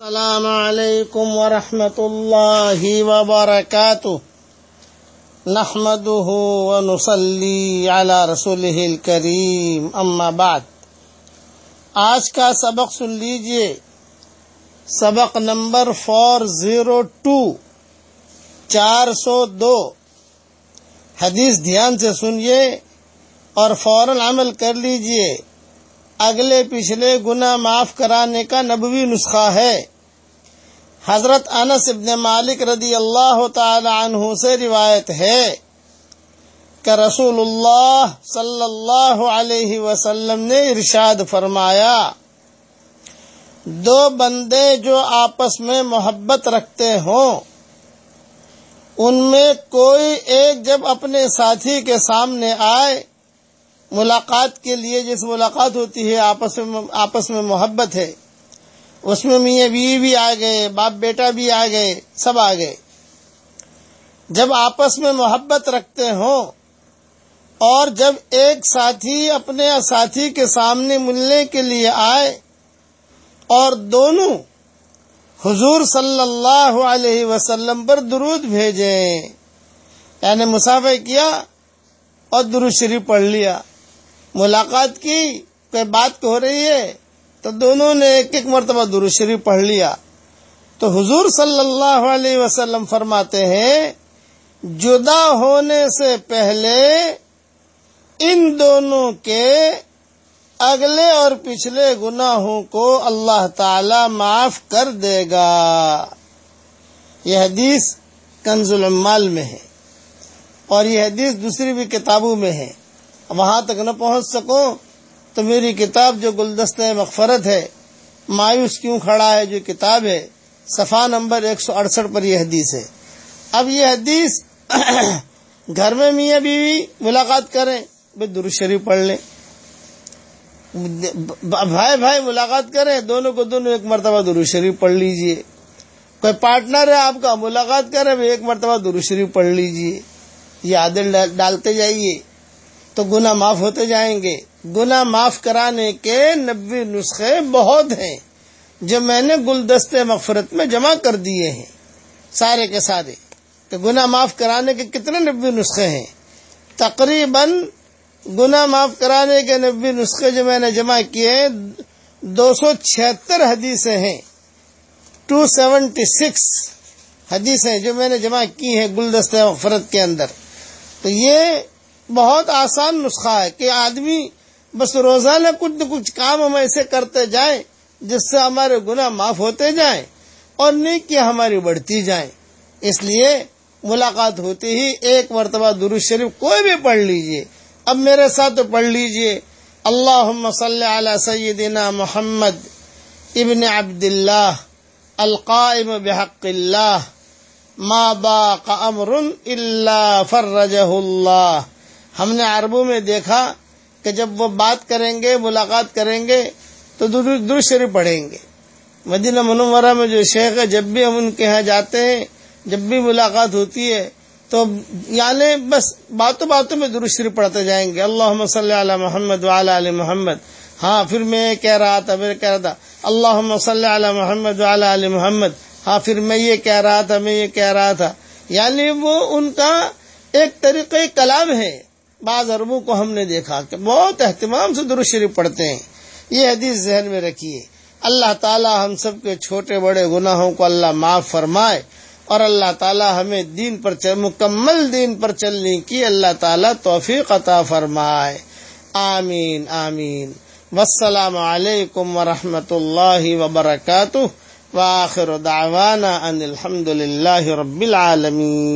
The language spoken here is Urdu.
السلام علیکم ورحمۃ اللہ وبرکاتہ۔ نحمده ونصلي على رسوله الكريم اما بعد۔ آج کا سبق سن لیجیے۔ سبق نمبر فور زیرو ٹو، چار سو دو۔ حدیث دھیان سے سنیے اور فوراً عمل کر لیجیے۔ اگلے پچھلے گنا معاف کرانے کا نبوی نسخہ ہے۔ حضرت انس ابن مالک رضی اللہ تعالی عنہ سے روایت ہے کہ رسول اللہ صلی اللہ علیہ وسلم نے ارشاد فرمایا، دو بندے جو آپس میں محبت رکھتے ہوں، ان میں کوئی ایک جب اپنے ساتھی کے سامنے آئے ملاقات کے لیے جس ملاقات ہوتی ہے، آپس میں آپس میں محبت ہے۔ اس میں میاں بیوی بھی آ گئے، باپ بیٹا بھی آ گئے، سب آ گئے۔ جب آپس میں محبت رکھتے ہوں اور جب ایک ساتھی اپنے ساتھی کے سامنے ملنے کے لیے آئے اور دونوں حضور صلی اللہ علیہ وسلم پر درود بھیجیں یعنی مسافر کیا اور درود شریف پڑھ لیا۔ ملاقات کی، کوئی بات ہو رہی ہے، تو دونوں نے ایک ایک مرتبہ درود شریف پڑھ لیا۔ تو حضور صلی اللہ علیہ وسلم فرماتے ہیں، جدا ہونے سے پہلے ان دونوں کے اگلے اور پچھلے گناہوں کو اللہ تعالی معاف کر دے گا۔ یہ حدیث کنز المال میں ہے اور یہ حدیث دوسری بھی کتابوں میں ہے۔ وہاں تک نہ پہنچ سکوں تو میری کتاب جو گلدستہ مغفرت ہے، مایوس کیوں کھڑا ہے جو کتاب ہے، صفحہ نمبر ایک سو اڑسٹھ پر یہ حدیث ہے۔ اب یہ حدیث گھر میں میاں بیوی ملاقات کریں، بھائی درو شریف پڑھ لیں۔ بھائی بھائی ملاقات کریں، دونوں کو دونوں ایک مرتبہ درو شریف پڑھ لیجیے۔ کوئی پارٹنر ہے آپ کا، ملاقات کریں ایک مرتبہ درو شریف پڑھ لیجیے۔ یہ عادل ڈالتے جائیے۔ تو گنا معاف ہوتے جائیں گے۔ گنا معاف کرانے کے نبے نسخے بہت ہیں جو میں نے گلدستے مغفرت میں جمع کر دیے ہیں سارے کے سارے۔ تو گنا معاف کرانے کے کتنے نبے نسخے ہیں؟ تقریباً گنا معاف کرانے کے نبے نسخے جو میں نے جمع کیے دو سو چھہتر حدیثیں ہیں۔ ٹو سیونٹی سکس حدیثیں جو میں نے جمع کی ہیں گلدستے مغفرت کے اندر۔ تو یہ بہت آسان نسخہ ہے کہ آدمی بس روزانہ کچھ نہ کچھ کام ہم ایسے کرتے جائیں جس سے ہمارے گناہ معاف ہوتے جائیں اور نیکیاں ہماری بڑھتی جائیں۔ اس لیے ملاقات ہوتی ہی ایک مرتبہ درو شریف کوئی بھی پڑھ لیجیے۔ اب میرے ساتھ پڑھ لیجیے۔ اللہ صلی علی سیدنا محمد ابن عبد اللہ القائم بحق اللہ، ما باق امر اللہ فرجہ اللہ۔ ہم نے عربوں میں دیکھا کہ جب وہ بات کریں گے، ملاقات کریں گے، تو در شریف پڑھیں گے۔ مدینہ منورہ میں جو شیخ ہے، جب بھی ہم ان کے ہاں جاتے ہیں، جب بھی ملاقات ہوتی ہے، تو یعنی بس باتوں باتوں میں درست شریف پڑھتے جائیں گے۔ اللہ صلی علی محمد وعلی علی محمد۔ ہاں پھر میں یہ کہہ رہا تھا، میں کہہ رہا تھا اللہ صلی علی محمد وعلی علی محمد۔ ہاں پھر میں یہ کہہ رہا تھا، میں یہ کہہ رہا تھا۔ یعنی وہ ان کا ایک طریقہ کلام ہے۔ بعض عربوں کو ہم نے دیکھا کہ بہت اہتمام سے درست شریف پڑھتے ہیں۔ یہ حدیث ذہن میں رکھیے۔ اللہ تعالی ہم سب کے چھوٹے بڑے گناہوں کو اللہ معاف فرمائے اور اللہ تعالی ہمیں دین پر چل، مکمل دین پر چلنے کی اللہ تعالی توفیق عطا فرمائے۔ آمین آمین۔ والسلام علیکم ورحمۃ اللہ وبرکاتہ۔ وآخر دعوانا ان الحمد للہ رب العالمین۔